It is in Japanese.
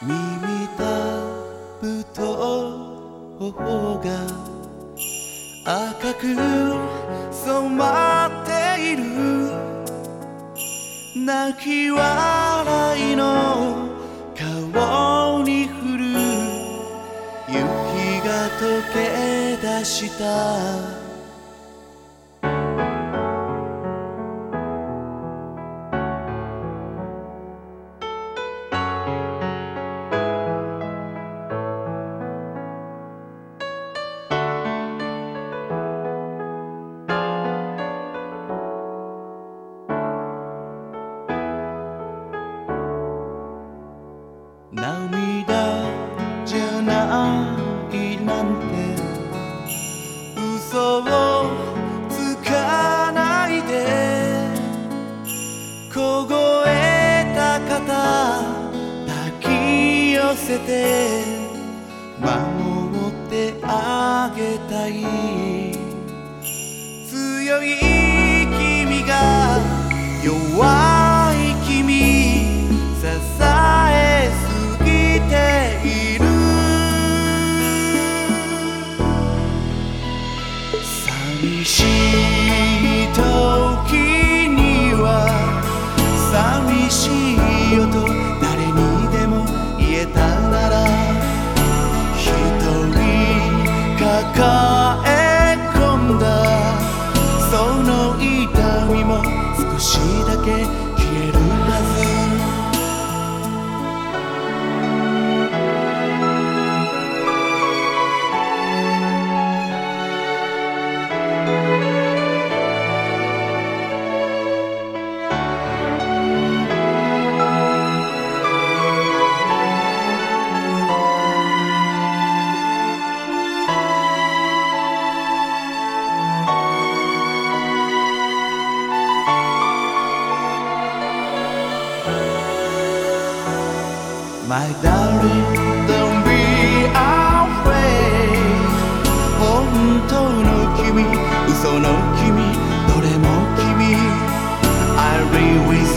耳たぶと頬が赤く染まっている。泣き笑いの顔に降る。雪が溶け出した。嘘をつかないで凍えた肩抱き寄せて守ってあげたい強い君が弱い寂しい時には寂しいよと誰にでも言えたなら一人抱え込んだその痛みも少しだけ My darling, don't be afraid 本当の君、嘘の君、どれも君 I live with you